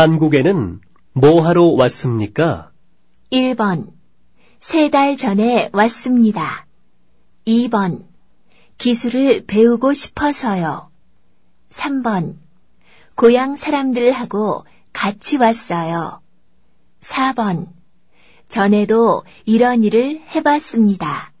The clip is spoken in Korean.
한국에는 뭐 하러 왔습니까? 1번. 세 달 전에 왔습니다. 2번. 기술을 배우고 싶어서요. 3번. 고향 사람들하고 같이 왔어요. 4번. 전에도 이런 일을 해봤습니다.